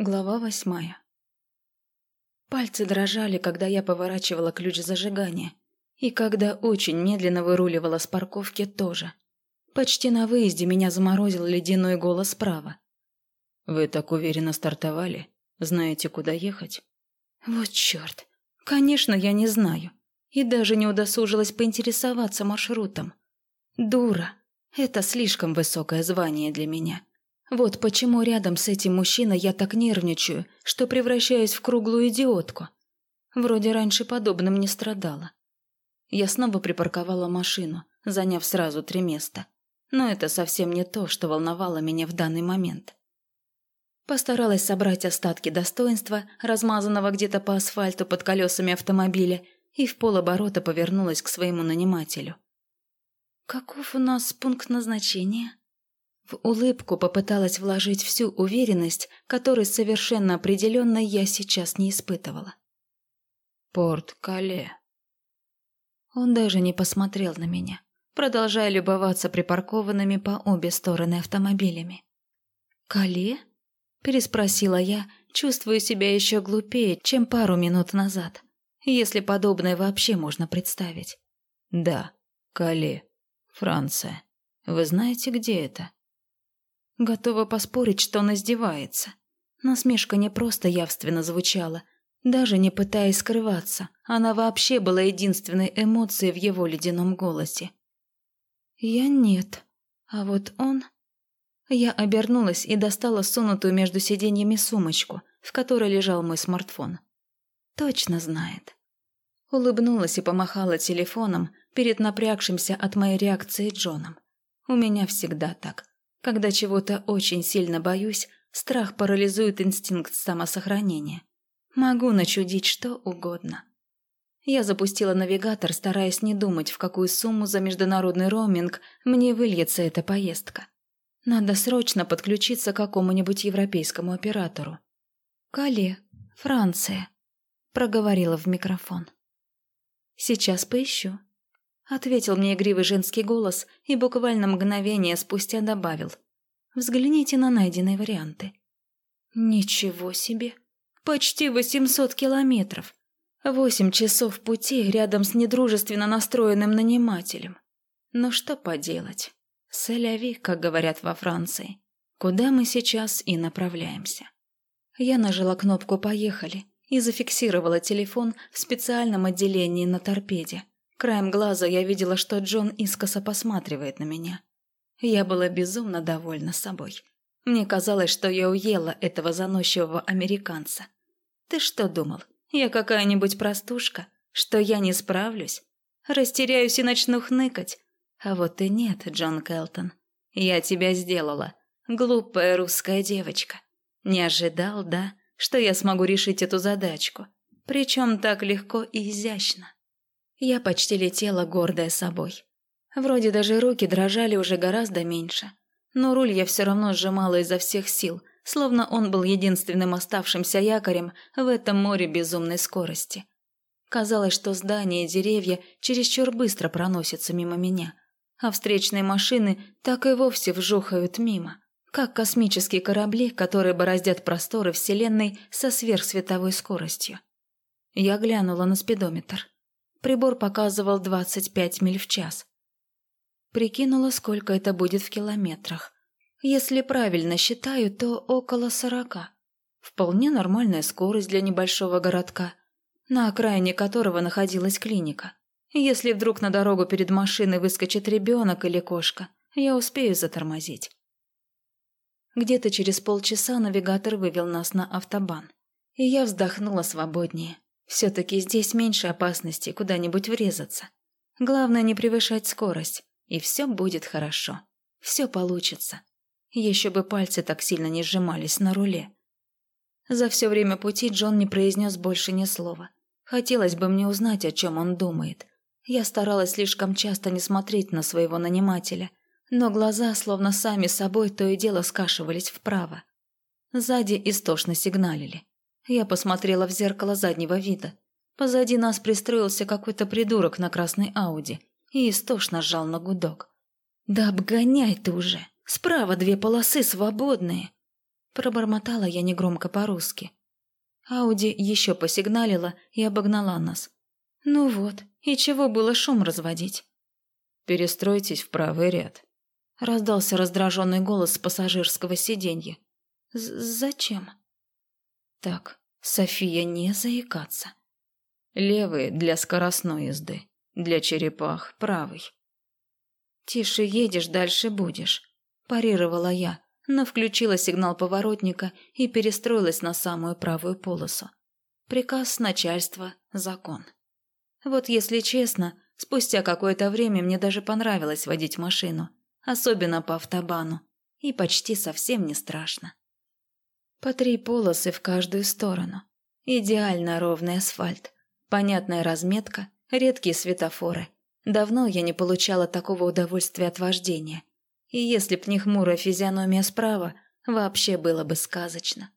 Глава восьмая. Пальцы дрожали, когда я поворачивала ключ зажигания. И когда очень медленно выруливала с парковки тоже. Почти на выезде меня заморозил ледяной голос справа. «Вы так уверенно стартовали? Знаете, куда ехать?» Вот черт. Конечно, я не знаю. И даже не удосужилась поинтересоваться маршрутом. Дура. Это слишком высокое звание для меня. Вот почему рядом с этим мужчиной я так нервничаю, что превращаюсь в круглую идиотку. Вроде раньше подобным не страдала. Я снова припарковала машину, заняв сразу три места. Но это совсем не то, что волновало меня в данный момент. Постаралась собрать остатки достоинства, размазанного где-то по асфальту под колесами автомобиля, и в полоборота повернулась к своему нанимателю. «Каков у нас пункт назначения?» В улыбку попыталась вложить всю уверенность, которой совершенно определенно я сейчас не испытывала. «Порт-Кале». Он даже не посмотрел на меня, продолжая любоваться припаркованными по обе стороны автомобилями. «Кале?» – переспросила я, чувствуя себя еще глупее, чем пару минут назад, если подобное вообще можно представить. «Да, Кале, Франция. Вы знаете, где это?» Готова поспорить, что он издевается. Насмешка не просто явственно звучала, даже не пытаясь скрываться, она вообще была единственной эмоцией в его ледяном голосе. «Я нет, а вот он...» Я обернулась и достала сунутую между сиденьями сумочку, в которой лежал мой смартфон. Точно знает. Улыбнулась и помахала телефоном перед напрягшимся от моей реакции Джоном. У меня всегда так. Когда чего-то очень сильно боюсь, страх парализует инстинкт самосохранения. Могу начудить что угодно. Я запустила навигатор, стараясь не думать, в какую сумму за международный роуминг мне выльется эта поездка. Надо срочно подключиться к какому-нибудь европейскому оператору. «Кале, Франция», – проговорила в микрофон. «Сейчас поищу», Ответил мне игривый женский голос и буквально мгновение спустя добавил. Взгляните на найденные варианты. Ничего себе. Почти 800 километров. Восемь часов пути рядом с недружественно настроенным нанимателем. Но что поделать? Соляви, как говорят во Франции. Куда мы сейчас и направляемся. Я нажала кнопку «Поехали» и зафиксировала телефон в специальном отделении на торпеде. Краем глаза я видела, что Джон искоса посматривает на меня. Я была безумно довольна собой. Мне казалось, что я уела этого заносчивого американца. Ты что думал, я какая-нибудь простушка? Что я не справлюсь? Растеряюсь и начну хныкать? А вот и нет, Джон Келтон. Я тебя сделала, глупая русская девочка. Не ожидал, да, что я смогу решить эту задачку? Причем так легко и изящно. Я почти летела, гордая собой. Вроде даже руки дрожали уже гораздо меньше. Но руль я все равно сжимала изо всех сил, словно он был единственным оставшимся якорем в этом море безумной скорости. Казалось, что здания и деревья чересчур быстро проносятся мимо меня, а встречные машины так и вовсе вжухают мимо, как космические корабли, которые бороздят просторы Вселенной со сверхсветовой скоростью. Я глянула на спидометр. Прибор показывал 25 миль в час. Прикинула, сколько это будет в километрах. Если правильно считаю, то около сорока. Вполне нормальная скорость для небольшого городка, на окраине которого находилась клиника. Если вдруг на дорогу перед машиной выскочит ребенок или кошка, я успею затормозить. Где-то через полчаса навигатор вывел нас на автобан, и я вздохнула свободнее. Все-таки здесь меньше опасности куда-нибудь врезаться. Главное не превышать скорость, и все будет хорошо. Все получится. Еще бы пальцы так сильно не сжимались на руле. За все время пути Джон не произнес больше ни слова. Хотелось бы мне узнать, о чем он думает. Я старалась слишком часто не смотреть на своего нанимателя, но глаза, словно сами собой, то и дело скашивались вправо. Сзади истошно сигналили. Я посмотрела в зеркало заднего вида. Позади нас пристроился какой-то придурок на красной Ауди и истошно сжал на гудок. «Да обгоняй ты уже! Справа две полосы свободные!» Пробормотала я негромко по-русски. Ауди еще посигналила и обогнала нас. Ну вот, и чего было шум разводить? «Перестройтесь в правый ряд», — раздался раздраженный голос с пассажирского сиденья. «Зачем?» «Так, София, не заикаться». «Левый для скоростной езды, для черепах правый». «Тише едешь, дальше будешь», – парировала я, но включила сигнал поворотника и перестроилась на самую правую полосу. Приказ начальства – закон. Вот если честно, спустя какое-то время мне даже понравилось водить машину, особенно по автобану, и почти совсем не страшно. По три полосы в каждую сторону. Идеально ровный асфальт, понятная разметка, редкие светофоры – Давно я не получала такого удовольствия от вождения. И если б не хмурая физиономия справа, вообще было бы сказочно.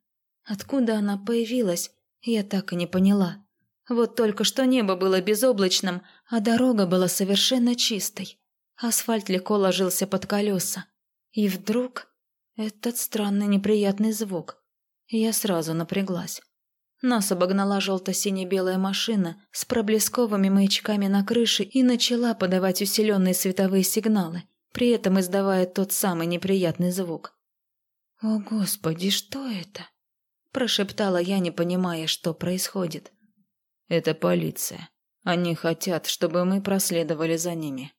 Откуда она появилась, я так и не поняла. Вот только что небо было безоблачным, а дорога была совершенно чистой. Асфальт легко ложился под колеса. И вдруг этот странный неприятный звук. Я сразу напряглась. Нас обогнала желто-сине-белая машина с проблесковыми маячками на крыше и начала подавать усиленные световые сигналы, при этом издавая тот самый неприятный звук. «О, Господи, что это?» – прошептала я, не понимая, что происходит. «Это полиция. Они хотят, чтобы мы проследовали за ними».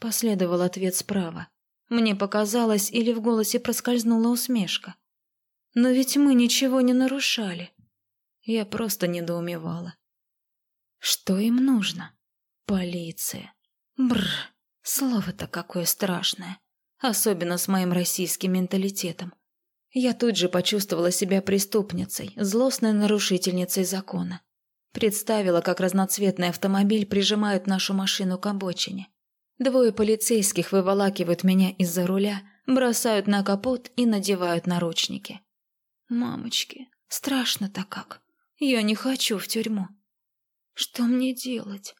Последовал ответ справа. Мне показалось, или в голосе проскользнула усмешка. «Но ведь мы ничего не нарушали». Я просто недоумевала. Что им нужно? Полиция. Бррр, слово-то какое страшное. Особенно с моим российским менталитетом. Я тут же почувствовала себя преступницей, злостной нарушительницей закона. Представила, как разноцветный автомобиль прижимают нашу машину к обочине. Двое полицейских выволакивают меня из-за руля, бросают на капот и надевают наручники. Мамочки, страшно-то как. Я не хочу в тюрьму. Что мне делать?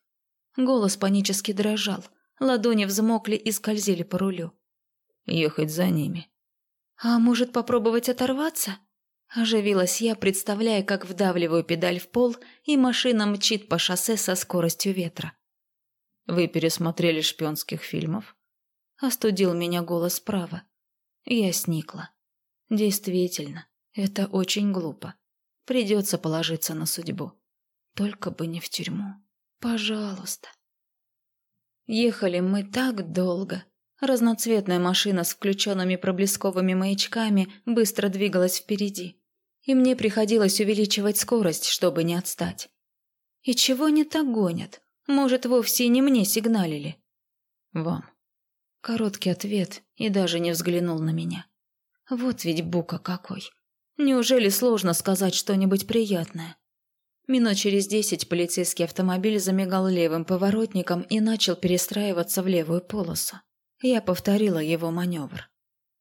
Голос панически дрожал. Ладони взмокли и скользили по рулю. Ехать за ними. А может попробовать оторваться? Оживилась я, представляя, как вдавливаю педаль в пол, и машина мчит по шоссе со скоростью ветра. «Вы пересмотрели шпионских фильмов?» Остудил меня голос справа. Я сникла. Действительно, это очень глупо. Придется положиться на судьбу. Только бы не в тюрьму. Пожалуйста. Ехали мы так долго. Разноцветная машина с включенными проблесковыми маячками быстро двигалась впереди. И мне приходилось увеличивать скорость, чтобы не отстать. И чего не так гонят? Может, вовсе не мне сигналили? Вам. Короткий ответ и даже не взглянул на меня. Вот ведь бука какой. Неужели сложно сказать что-нибудь приятное? Минут через десять полицейский автомобиль замигал левым поворотником и начал перестраиваться в левую полосу. Я повторила его маневр.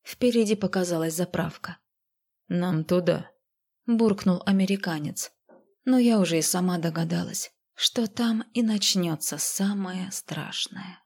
Впереди показалась заправка. «Нам туда», – буркнул американец. Но я уже и сама догадалась, что там и начнется самое страшное.